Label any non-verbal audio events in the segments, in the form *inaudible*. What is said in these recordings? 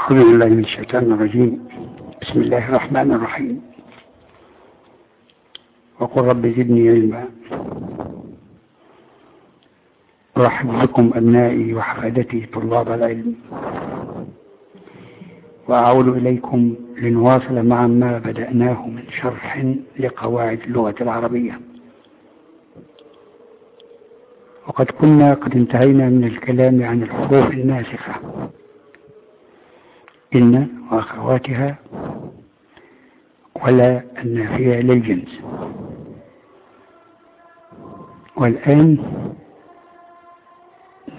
أعوذ بالله من الشيطان الرجيم. بسم الله الرحمن الرحيم. وقل رب زدني علما. أرحب بكم أبنائي وحفادتي طلاب العلم. وأعود إليكم لنواصل معا ما بدأناه من شرح لقواعد اللغة العربية. وقد كنا قد انتهينا من الكلام عن الحروف الناسخة. إن وأخواتها ولا النافية للجنس. والآن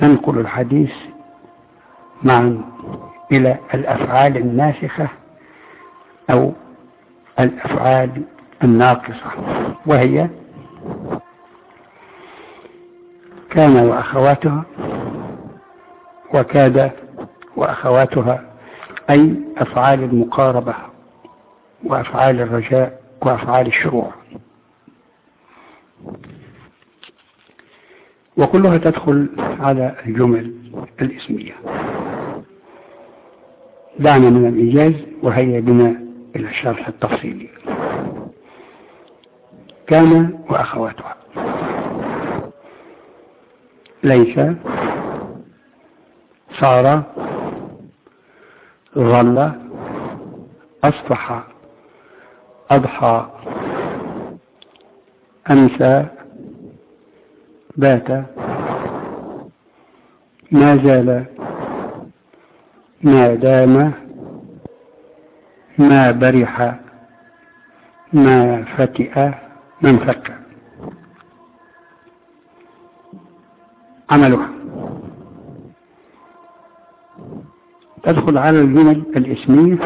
ننقل الحديث معا إلى الأفعال الناسخة أو الأفعال الناقصة وهي كان وأخواتها وكاد وأخواتها أي أفعال المقاربة وأفعال الرجاء وأفعال الشروع. وكلها تدخل على الجمل الإسمية. دعنا من الإيجاز وهيا بنا إلى الشرح التفصيلي. كان وأخواتها. ليس صار ظل أصبح أضحى أمسى بات ما زال ما دام ما برح ما فتئ من فك عملها تدخل على الجمل الاسمية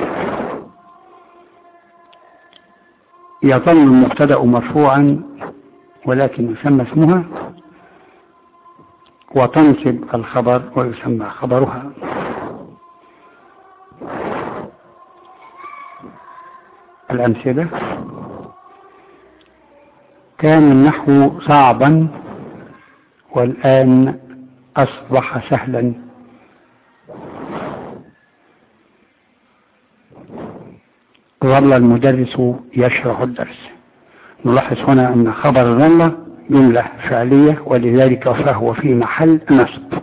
يظل المبتدأ مرفوعا ولكن يسمى اسمها. وتنصب الخبر ويسمى خبرها. الأمثلة. كان النحو صعبا والآن أصبح سهلا. ظل المدرس يشرح الدرس. نلاحظ هنا أن خبر ظل جملة فعلية ولذلك فهو في محل نصب.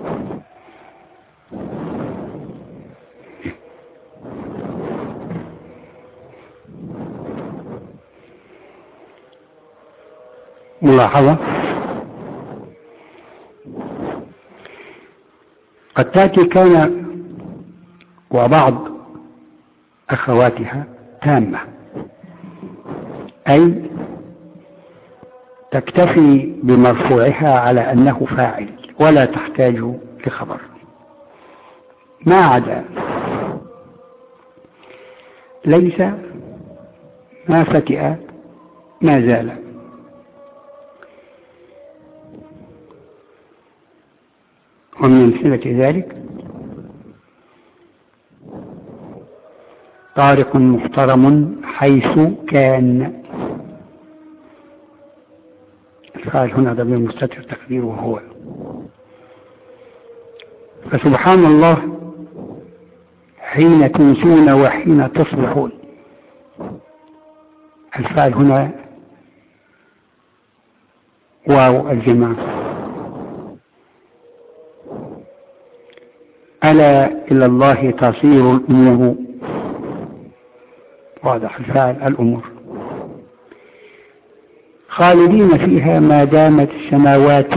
ملاحظة؟ قد تأتي كان وبعض أخواتها تامة. أي تكتفي بمرفوعها على أنه فاعل ولا تحتاج لخبر. ما عدا ليس ما فتئ ما زال. ومن أمثلة ذلك طارق محترم حيث كان. الفاعل هنا ضمير مستتر تقديره هو. فسبحان الله حين تنسون وحين تصبحون. الفاعل هنا واو الجماعة ألا إلى الله تصير الأمور. واضح. الفاعل الأمور. خالدين فيها ما دامت السماوات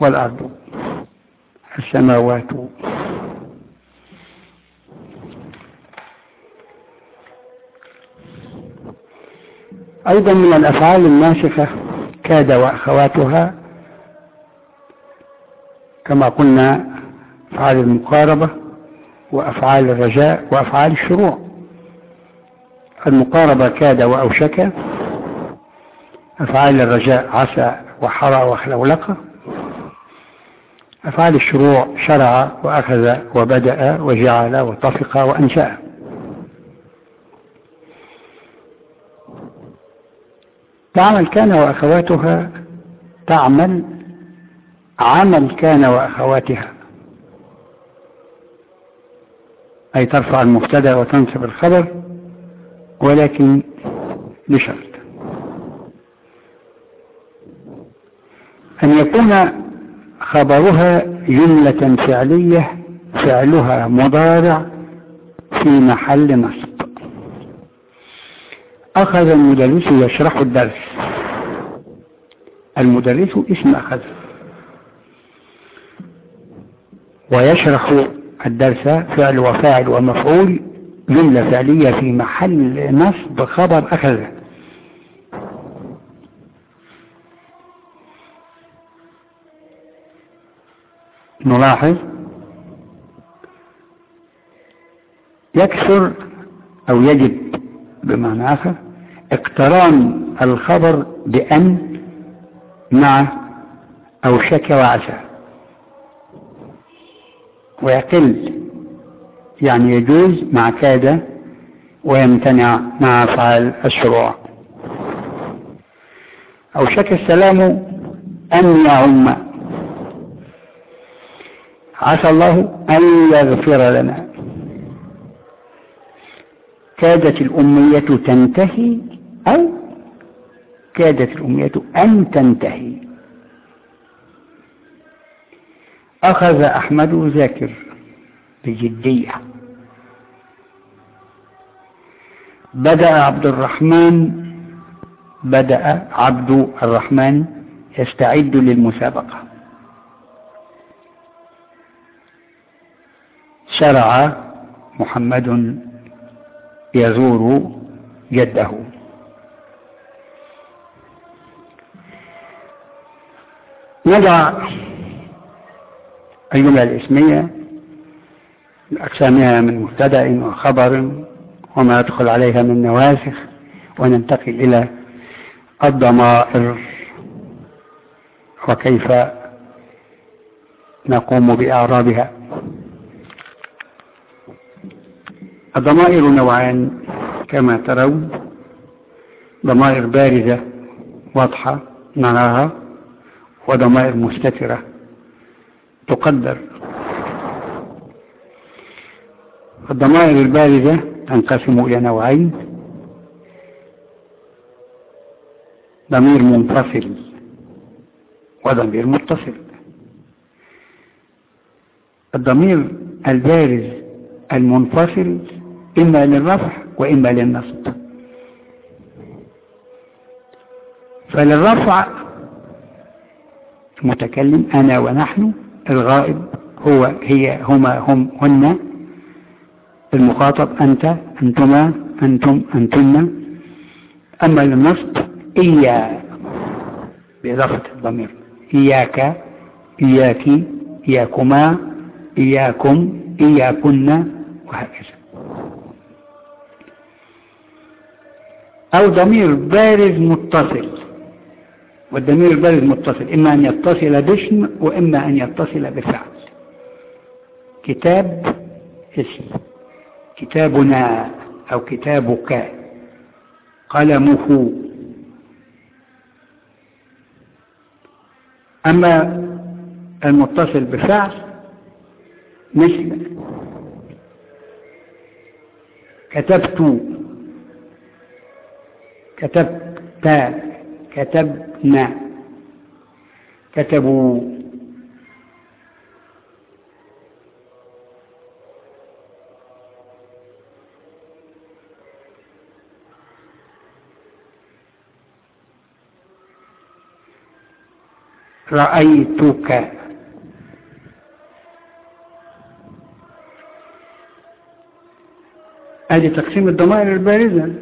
والأرض. السماوات. أيضا من الأفعال الناسخة كاد وأخواتها كما قلنا أفعال المقاربة وأفعال الرجاء وأفعال الشروع. المقاربة كاد وأوشك. أفعال الرجاء عسى وحرى وخلولق أفعال الشروع شرع وأخذ وبدأ وجعل وطفق وأنشأ. تعمل كان وأخواتها تعمل عمل كان وأخواتها. أي ترفع المبتدا وتنصب الخبر. ولكن بشرط. أن يكون خبرها جملة فعلية فعلها مضارع في محل نصب. أخذ المدرس يشرح الدرس. المدرس اسم أخذ. ويشرح الدرس فعل وفاعل ومفعول جملة فعلية في محل نصب خبر أخذ نلاحظ. يكثر أو يجب بمعنى آخر اقتران الخبر بأن مع أو شك وعسى ويقل يعني يجوز مع كاد ويمتنع مع أفعال الشروع. أو شك السلام أن يعم. عسى الله أن يغفر لنا. كادت الأمية تنتهي أو كادت الأمية أن تنتهي؟ أخذ أحمد ذاكر بجدية. بدأ عبد الرحمن بدأ عبد الرحمن يستعد للمسابقة. شرع محمد يزور جده. نضع الجملة الإسمية أقسامها من مبتدأ وخبر وما يدخل عليها من نواسخ وننتقل إلى الضمائر. وكيف نقوم بإعرابها؟ الضمائر نوعان كما ترون ضمائر بارزة واضحة نراها وضمائر مستترة تقدر. الضمائر البارزة تنقسم إلى نوعين. ضمير منفصل وضمير متصل. الضمير البارز المنفصل إما للرفع وإما للنصب. فللرفع المتكلم أنا ونحن الغائب هو هي هما هم هن المخاطب أنت أنتما أنتم أنتن. أما للنصب إيا بإضافة الضمير. إياك إياك إياكما إياكم إياكن وهكذا. أو ضمير بارز متصل. والضمير البارز متصل إما أن يتصل باسم وإما أن يتصل بفعل. كتاب اسم. كتابنا أو كتابك قلمه. أما المتصل بفعل مثل كتبت كتبت كتبنا كتبوا رأيتك. هذه تقسيم الضمائر البارزة.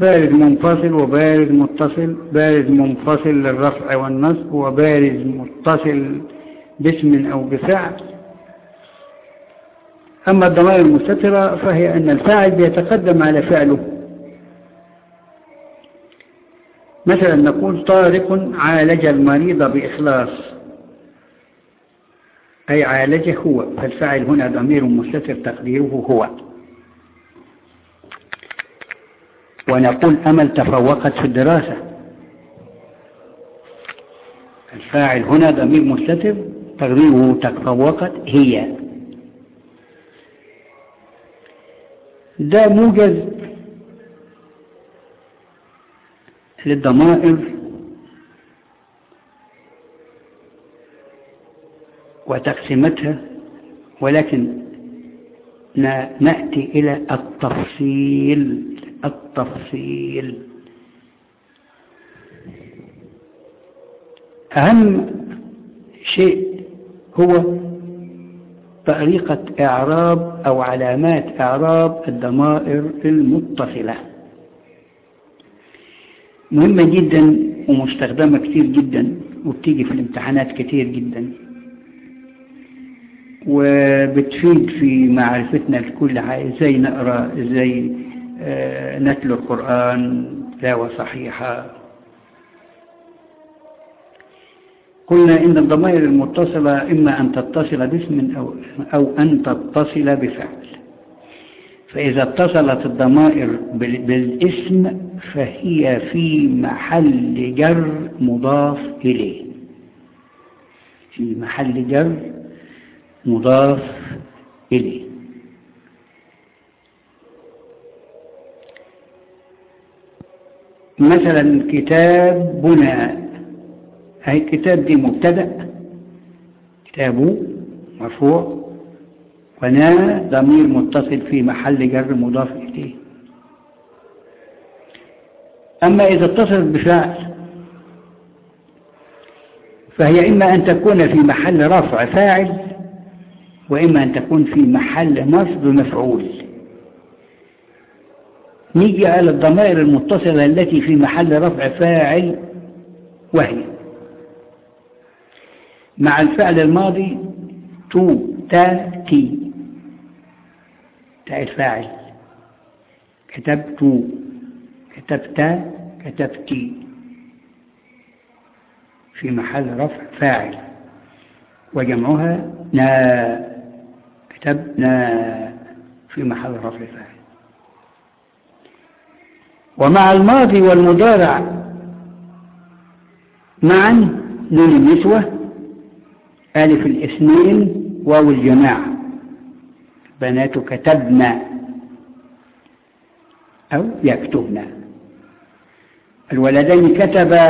بارز منفصل وبارز متصل. بارز منفصل للرفع والنصب وبارز متصل باسم أو بفعل. أما الضمائر المستترة فهي أن الفاعل بيتقدم على فعله. مثلا نقول طارق عالج المريض بإخلاص. أي عالجه هو. فالفاعل هنا ضمير مستتر تقديره هو. ونقول أمل تفوقت في الدراسة. الفاعل هنا ضمير مستتر تقديره تفوقت هي. ده موجز للضمائر وتقسيمتها ولكن نأتي إلى التفصيل التفصيل. أهم شيء هو طريقة إعراب أو علامات إعراب الضمائر المتصلة. مهمة جدا ومستخدمة كتير جدا وبتيجي في الامتحانات كتير جدا. وبتفيد في معرفتنا لكل حاجة إزاي نقرأ إزاي آه نتلو القرآن تلاوة صحيحة. قلنا إن الضمائر المتصلة إما أن تتصل باسم أو, أو أن تتصل بفعل. فإذا اتصلت الضمائر بالاسم فهي في محل جر مضاف إليه. في محل جر مضاف إليه. مثلا كتابنا هاي الكتاب دي مبتدأ كتابه مرفوع. ونا ضمير متصل في محل جر مضاف إليه. أما إذا اتصلت بفعل فهي إما أن تكون في محل رفع فاعل وإما أن تكون في محل نصب مفعول. نيجي على الضمائر المتصلة التي في محل رفع فاعل وهي. مع الفعل الماضي تو تا تي. تاء الفاعل كتبت كتبت كتبتي في محل رفع فاعل. وجمعها نا. كتبنا في محل رفع فاعل. ومع الماضي والمضارع معا نون النسوة ألف الاثنين واو الجماعة. بنات كتبنا أو يكتبنا الولدين كتبا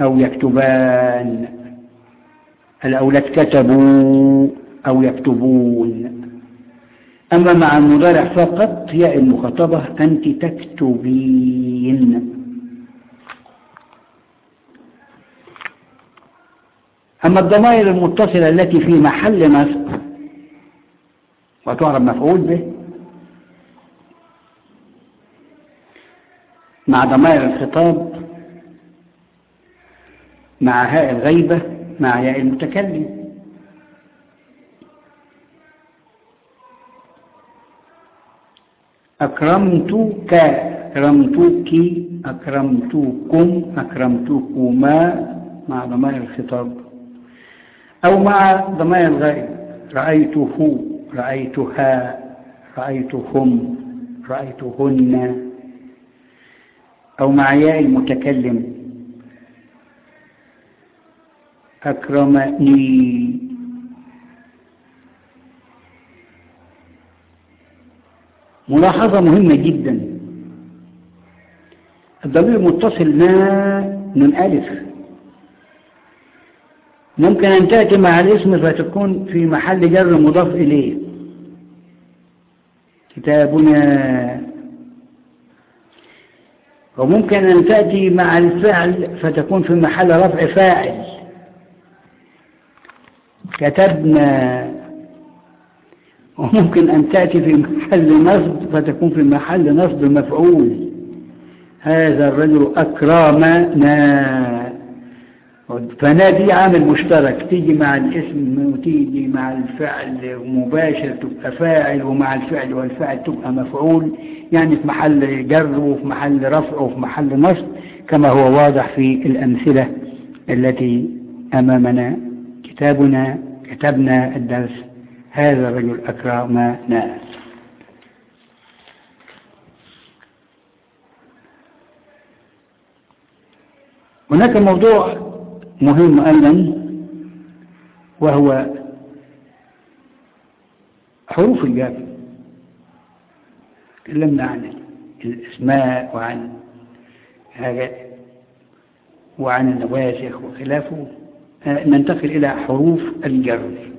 أو يكتبان. الأولاد كتبوا أو يكتبون. أما مع المضارع فقط ياء المخاطبة أنت تكتبين. أما الضمائر المتصلة التي في محل نصب وتعرب مفعول به؟ مع ضمائر الخطاب مع هاء الغيبة مع ياء المتكلم. أكرمتك أكرمتك أكرمتكم أكرمتكما مع ضمائر الخطاب. أو مع ضمائر الغائب. رأيته رأيتها رأيتهم رأيتهن. أو مع ياء المتكلم. أكرمني. ملاحظة مهمة جدا. الضمير متصل ما من ألف. ممكن أن تأتي مع الاسم فتكون في محل جر مضاف إليه. كتابنا. وممكن أن تأتي مع الفعل فتكون في محل رفع فاعل. كتبنا. وممكن أن تأتي في محل نصب فتكون في محل نصب مفعول. هذا الرجل أكرمنا. فنا دي عامل مشترك تيجي مع الاسم وتيجي مع الفعل مباشر تبقى فاعل ومع الفعل والفعل تبقى مفعول يعني في محل جر وفي محل رفع وفي محل نصب كما هو واضح في الأمثلة التي أمامنا. كتابنا كتبنا الدرس هذا الرجل أكرمنا. هناك موضوع مهم أيضا وهو حروف الجر تكلمنا عن الأسماء وعن هذا وعن النواسخ وخلافه. ننتقل إلى حروف الجر.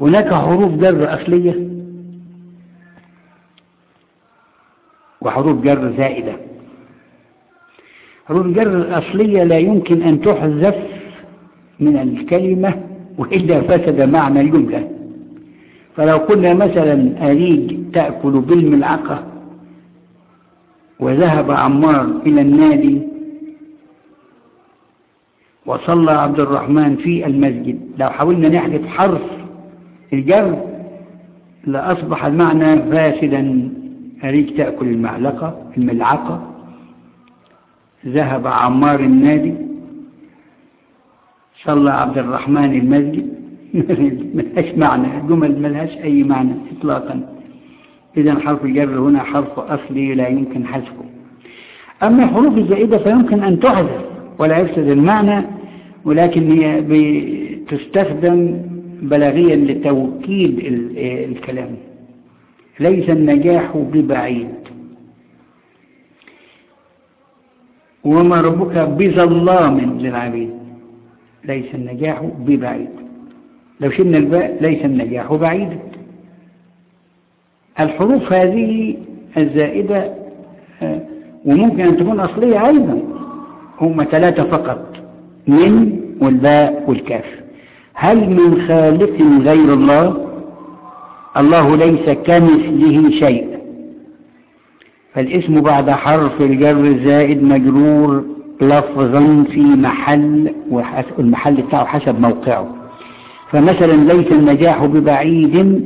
هناك حروف جر أصلية وحروف جر زائدة. الجر الأصلية لا يمكن أن تحذف من الكلمة وإلا فسد معنى الجملة. فلو قلنا مثلا أريج تأكل بالملعقة وذهب عمار إلى النادي وصلى عبد الرحمن في المسجد لو حاولنا نحذف حرف الجر لأصبح المعنى فاسدا. أريك تأكل المعلقة الملعقة. ذهب عمار النادي صلى عبد الرحمن المسجد *laughs* ملهاش معنى الجمل ملهاش أي معنى إطلاقا. إذا حرف الجر هنا حرف أصلي لا يمكن حذفه. أما الحروف الزائدة فيمكن أن تحذف ولا يفسد المعنى ولكن هي بتستخدم بلاغيا لتوكيد الكلام. ليس النجاح ببعيد. وما ربك بظلام للعبيد. ليس النجاح ببعيد. لو شلنا الباء ليس النجاح بعيدا الحروف هذه الزائدة وممكن أن تكون أصلية أيضا. هم ثلاثة فقط من والباء والكاف. هل من خالق غير الله؟ الله ليس كمثله شيء. فالاسم بعد حرف الجر الزائد مجرور لفظا في محل والمحل بتاعه حسب موقعه. فمثلا ليس النجاح ببعيد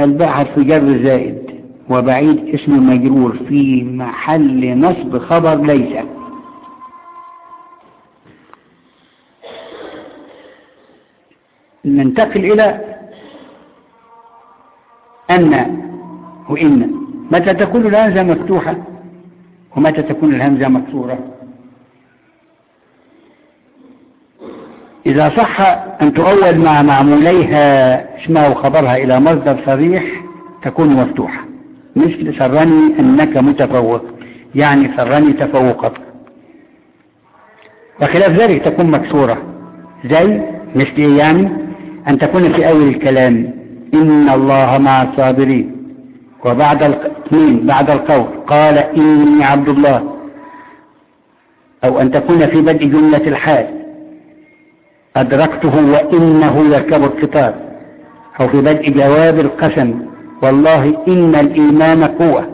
الباء حرف جر زائد وبعيد اسم مجرور في محل نصب خبر ليس. ننتقل إلى أن وإن. متى تكون الهمزة مفتوحة؟ ومتى تكون الهمزة مكسورة؟ إذا صح أن تؤول مع معموليها اسمها وخبرها إلى مصدر صريح تكون مفتوحة. مثل سرني أنك متفوق يعني سرني تفوقك. وخلاف ذلك تكون مكسورة. زي مثل يعني أن تكون في أول الكلام إن الله مع الصابرين. وبعد الاثنين بعد القول. قال إني عبد الله. أو أن تكون في بدء جملة الحال. أدركته وإنه يركب القطار أو في بدء جواب القسم. والله إن الإيمان قوة.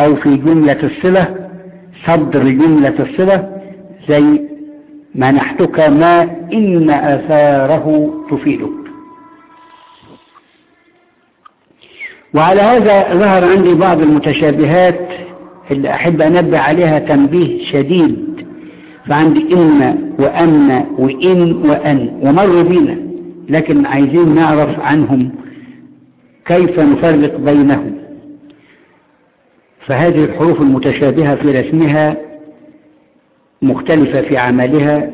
أو في جملة الصلة صدر جملة الصلة. زي منحتك ما إن أثاره تفيدك وعلى هذا ظهر عندي بعض المتشابهات اللي أحب أنبه عليها تنبيه شديد فعندي إن وأن وإن وأن ومروا بينا لكن عايزين نعرف عنهم كيف نفرق بينهم. فهذه الحروف المتشابهة في رسمها مختلفة في عملها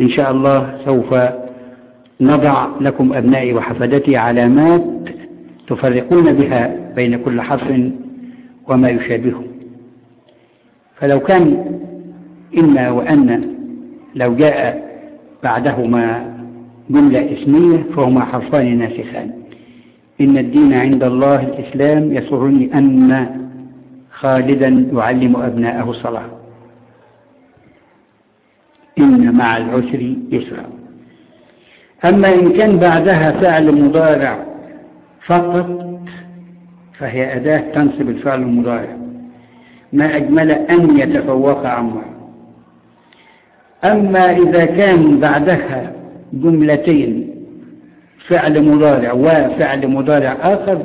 إن شاء الله سوف نضع لكم أبنائي وحفدتي علامات تفرقون بها بين كل حرف وما يشابهه فلو كان إن وأن لو جاء بعدهما جملة اسمية فهما حرفان ناسخان. إن الدين عند الله الإسلام يسرني أن خالدا يعلم أبناءه الصلاة إن مع العسر يسرا. أما إن كان بعدها فعل مضارع فقط فهي أداة تنصب الفعل المضارع. ما أجمل أن يتفوق عمر أما إذا كان بعدها جملتين فعل مضارع وفعل مضارع آخر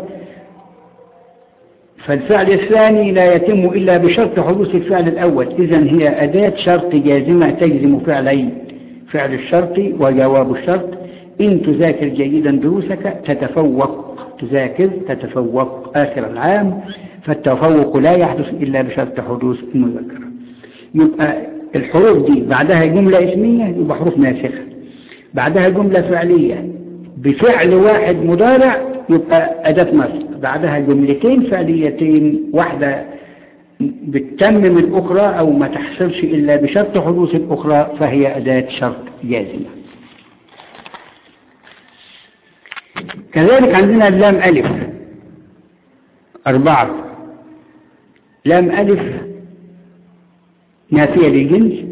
فالفعل الثاني لا يتم إلا بشرط حدوث الفعل الأول. إذا هي أداة شرط جازمة تجزم فعلين فعل الشرط وجواب الشرط إن تذاكر جيدا دروسك تتفوق. تذاكر تتفوق آخر العام فالتفوق لا يحدث إلا بشرط حدوث المذكرة يبقى الحروف دي بعدها جملة اسمية يبقى حروف ناسخة. بعدها جملة فعلية. بفعل واحد مضارع يبقى أداة نصب. بعدها جملتين فعليتين واحدة بتتمم الأخرى أو ما تحصلش إلا بشرط حدوث الأخرى فهي أداة شرط جازمة. كذلك عندنا اللام ألف. أربعة. لام ألف نافية للجنس.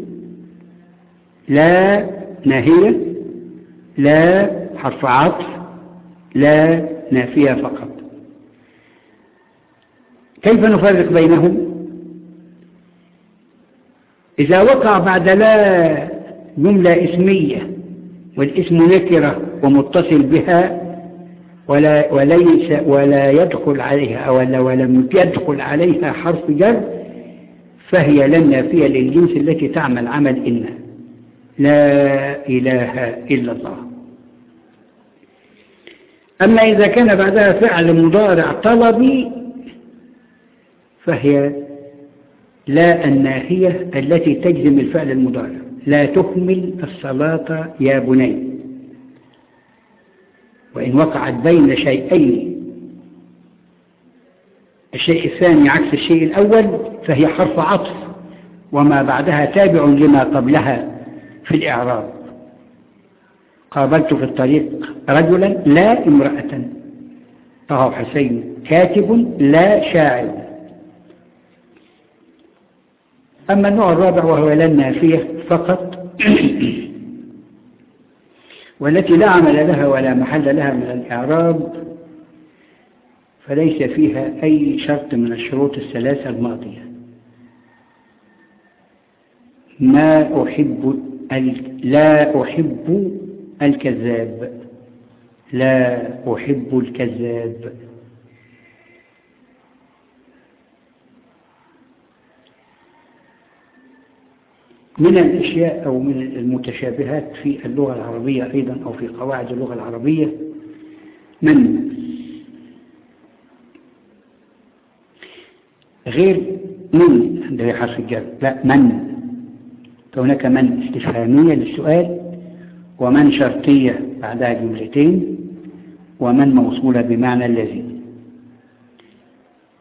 لا ناهية لا حرف عطف. لا نافية فقط. كيف نفرق بينهم؟ إذا وقع بعد لا جملة اسمية والاسم نكرة ومتصل بها ولا وليس ولا يدخل عليها ولا ولم يدخل عليها حرف جر فهي لن نافية للجنس التي تعمل عمل إن لا إله إلا الله. أما إذا كان بعدها فعل مضارع طلبي فهي لا الناهية التي تجزم الفعل المضارع. لا تهمل الصلاة يا بني. وإن وقعت بين شيئين الشيء الثاني عكس الشيء الأول فهي حرف عطف وما بعدها تابع لما قبلها في الإعراب. قابلت في الطريق رجلا لا امرأة طه حسين كاتب لا شاعر. أما النوع الرابع وهو لا النافية فقط. *clears throat* والتي لا عمل لها ولا محل لها من الإعراب فليس فيها أي شرط من الشروط الثلاثة الماضية. ما أحب لا أحب الكذاب. لا أحب الكذاب. من الأشياء أو من المتشابهات في اللغة العربية أيضا أو في قواعد اللغة العربية من غير من عندها حرف الجر لا من. فهناك من استفهامية للسؤال ومن شرطية بعدها جملتين ومن موصولة بمعنى الذي.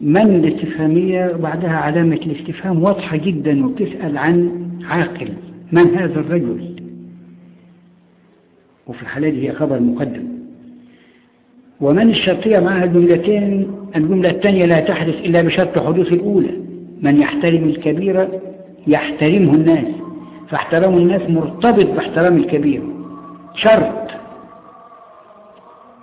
من الاستفهامية بعدها علامة الاستفهام واضحة جدا وبتسأل عن عاقل من هذا الرجل؟ وفي الحالة دي هي خبر مقدم. ومن الشرطية معها جملتين الجملة الثانية لا تحدث إلا بشرط حدوث الأولى. من يحترم الكبير يحترمه الناس فاحترام الناس مرتبط باحترام الكبير. شرط.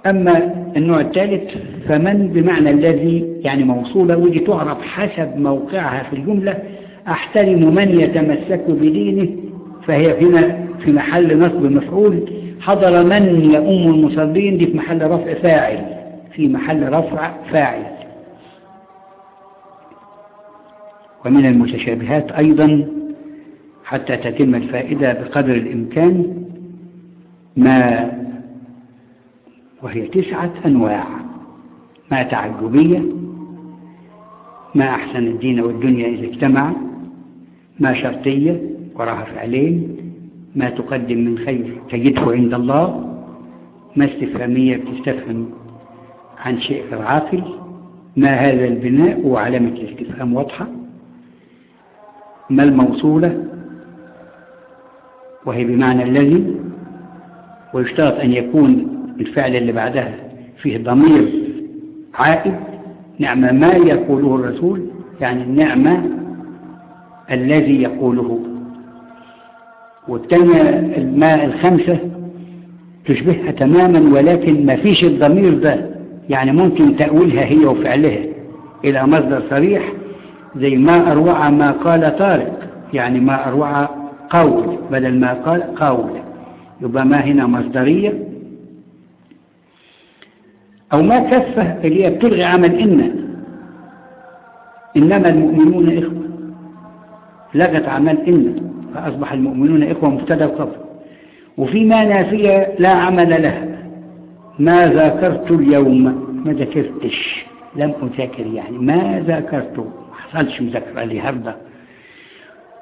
أما النوع الثالث فمن بمعنى الذي يعني موصولة ودي تعرف حسب موقعها في الجملة أحترم من يتمسك بدينه فهي هنا في محل نصب مفعول. حضر من يؤم المصلين دي في محل رفع فاعل في محل رفع فاعل. ومن المتشابهات أيضا حتى تتم الفائدة بقدر الإمكان ما وهي تسعة أنواع. ما تعجبية ما أحسن الدين والدنيا إذا اجتمع ما شرطية وراها فعلين ما تقدم من خير تجده عند الله ما استفهامية بتستفهم عن شيء غير عاقل ما هذا البناء وعلامة الاستفهام واضحة ما الموصولة وهي بمعنى الذي ويشترط أن يكون الفعل اللي بعدها فيه ضمير عائد نعم ما يقوله الرسول يعني النعمة الذي يقوله. والثانية الماء الخمسة تشبهها تماما ولكن ما فيش الضمير ده. يعني ممكن تأويلها هي وفعلها إلى مصدر صريح زي ما أروع ما قال طارق. يعني ما أروع قول بدل ما قال قول. يبقى ما هنا مصدرية. أو ما كفة اللي هي بتلغي عمل إن إنما المؤمنون إخوة. لغت عمل إن فأصبح المؤمنون إخوة مبتدأ وخبر وفي ما نافية لا عمل لها. ما ذاكرت اليوم؟ ما ذاكرتش. لم أذاكر يعني. ما ذاكرت؟ ما حصلش مذاكرة لي هرده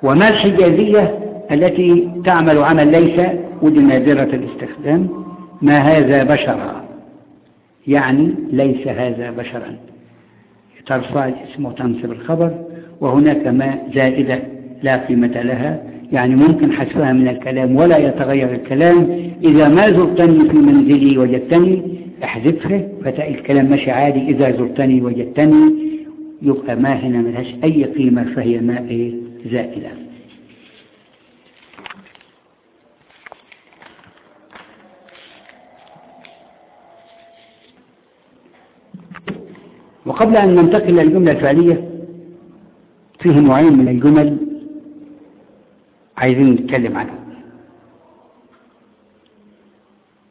وما الحجازية التي تعمل عمل ليس ودي نادرة الاستخدام؟ ما هذا بشرا؟ يعني ليس هذا بشرا. ترفع الاسم وتنصب الخبر. وهناك ما زائدة. لا قيمة لها. يعني ممكن حذفها من الكلام ولا يتغير الكلام. إذا ما زرتني في منزلي وجدتني أحذفها. فتلاقي الكلام ماشي عادي. إذا زرتني وجدتني يبقى ما هنا ملهاش أي قيمة فهي ما إيه؟ زائدة وقبل أن ننتقل إلى الجملة الفعلية فيه نوعين من الجمل. عايزين نتكلم عنها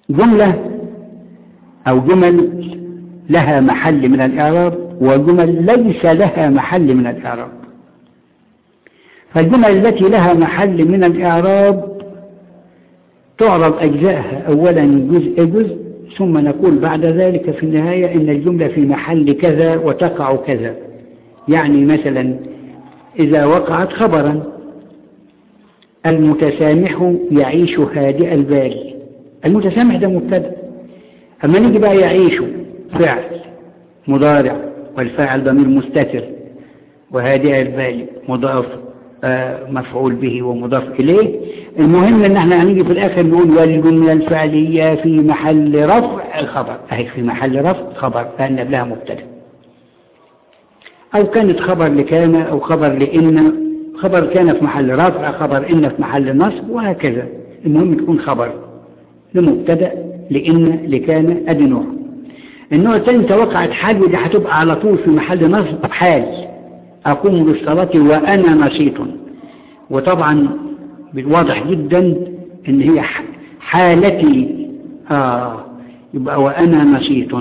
جملة أو جمل لها محل من الإعراب وجمل ليس لها محل من الإعراب. فالجمل التي لها محل من الإعراب تعرض أجزائها أولا جزء جزء ثم نقول بعد ذلك في النهاية إن الجملة في محل كذا وتقع كذا. يعني مثلا إذا وقعت خبرا المتسامح يعيش هادئ البال. المتسامح ده مبتدأ. أما نيجي بقى يعيش فعل مضارع والفاعل ضمير مستتر وهادئ البال مضاف آه مفعول به ومضاف إليه. المهم إن إحنا هنيجي في الآخر نقول والجملة الفعلية في محل رفع الخبر. أهي في محل رفع خبر لأن قبلها مبتدأ. أو كانت خبر لكان أو خبر لإن خبر كان في محل رفع خبر إن في محل نصب وهكذا. المهم تكون خبر لمبتدأ لإن لكان ادي نوع النوع الثاني توقعت حال ودي هتبقى على طول في محل نصب حال. أقوم بالصلاة وأنا نشيط. وطبعا واضح جدا إن هي حالتي آه يبقى وأنا نشيط.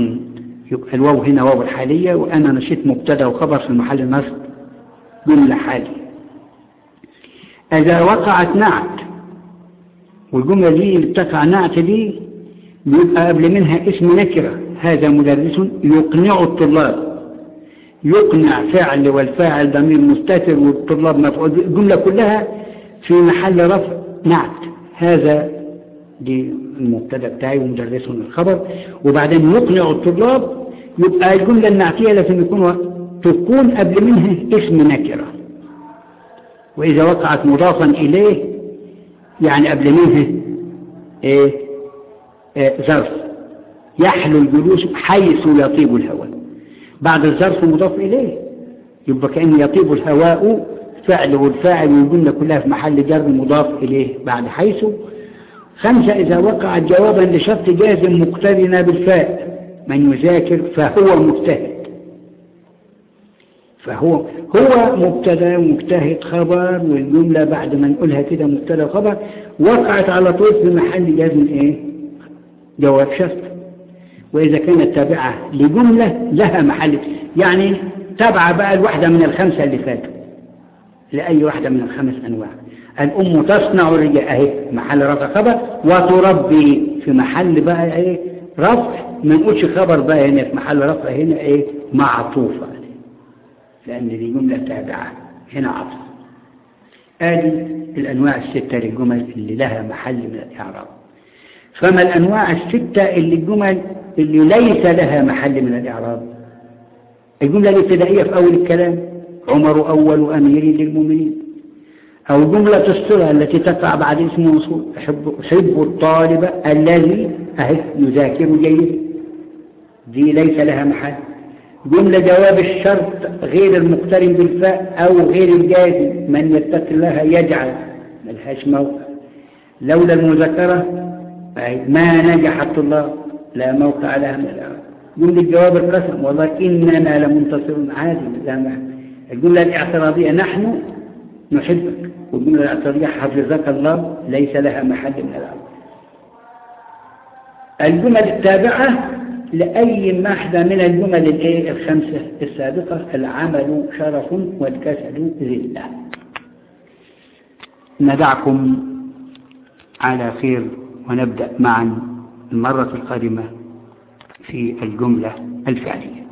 يبقى الواو هنا واو الحالية وأنا نشيط مبتدأ وخبر في محل نصب جملة حالي إذا وقعت نعت والجملة دي اللي بتقع نعت دي بيبقى قبل منها اسم نكرة. هذا مدرس يقنع الطلاب. يقنع فعل والفاعل ضمير مستتر والطلاب مفعول. الجملة كلها في محل رفع نعت. هذا دي المبتدا بتاعي ومدرس الخبر وبعدين يقنع الطلاب يبقى الجملة النعتية لازم يكون تكون قبل منها اسم نكرة. وإذا وقعت مضافا إليه يعني قبل منها إيه؟ إيه؟ ظرف. يحلو الجلوس حيث يطيب الهواء. بعد الظرف مضاف إليه يبقى كأن يطيب الهواء فعل والفاعل والجملة كلها في محل جر مضاف إليه بعد حيث. خمسة إذا وقعت جوابا لشرط جازم مقترنا بالفاء من يذاكر فهو مجتهد فهو هو مبتدا مجتهد خبر والجملة بعد ما نقولها كده مبتدا خبر وقعت على طول في محل جازم إيه؟ جواب شرط وإذا كانت تابعة لجملة لها محل. يعني تابعة بقى الواحدة من الخمسة اللي فاتوا. لأي واحدة من الخمس أنواع. الأم تصنع الرجال أهي محل رفع خبر وتربي في محل بقى إيه؟ رفع. ما نقولش خبر بقى هنا في محل رفع هنا إيه؟ معطوفة. لأن دي جملة تابعة. هنا عطف آدي الأنواع الستة للجمل اللي لها محل من الإعراب. فما الأنواع الستة اللي الجمل اللي ليس لها محل من الإعراب؟ الجملة الابتدائية في أول الكلام. عمر أول أمير للمؤمنين. أو جملة الصلة التي تقع بعد اسم موصول. أحب, أحب الطالب الذي يذاكر جيد. دي ليس لها محل. جملة جواب الشرط غير المقترن بالفاء أو غير الجازم من يتق الله يجعل. ملهاش موقع. لولا المذكرة ما نجح الطلاب. لا موقع لها من الأعراب جملة جواب القسم. والله إننا لمنتصرون. عادي الجملة الاعتراضية نحن نحبك. والجملة الاعتراضية حفظك الله ليس لها محل من الأرض الجمل التابعة لأي واحدة من الجمل الخمسة السابقة؟ العمل شرف والكسل ذلة. ندعكم على خير ونبدأ معا المرة القادمة في الجملة الفعلية.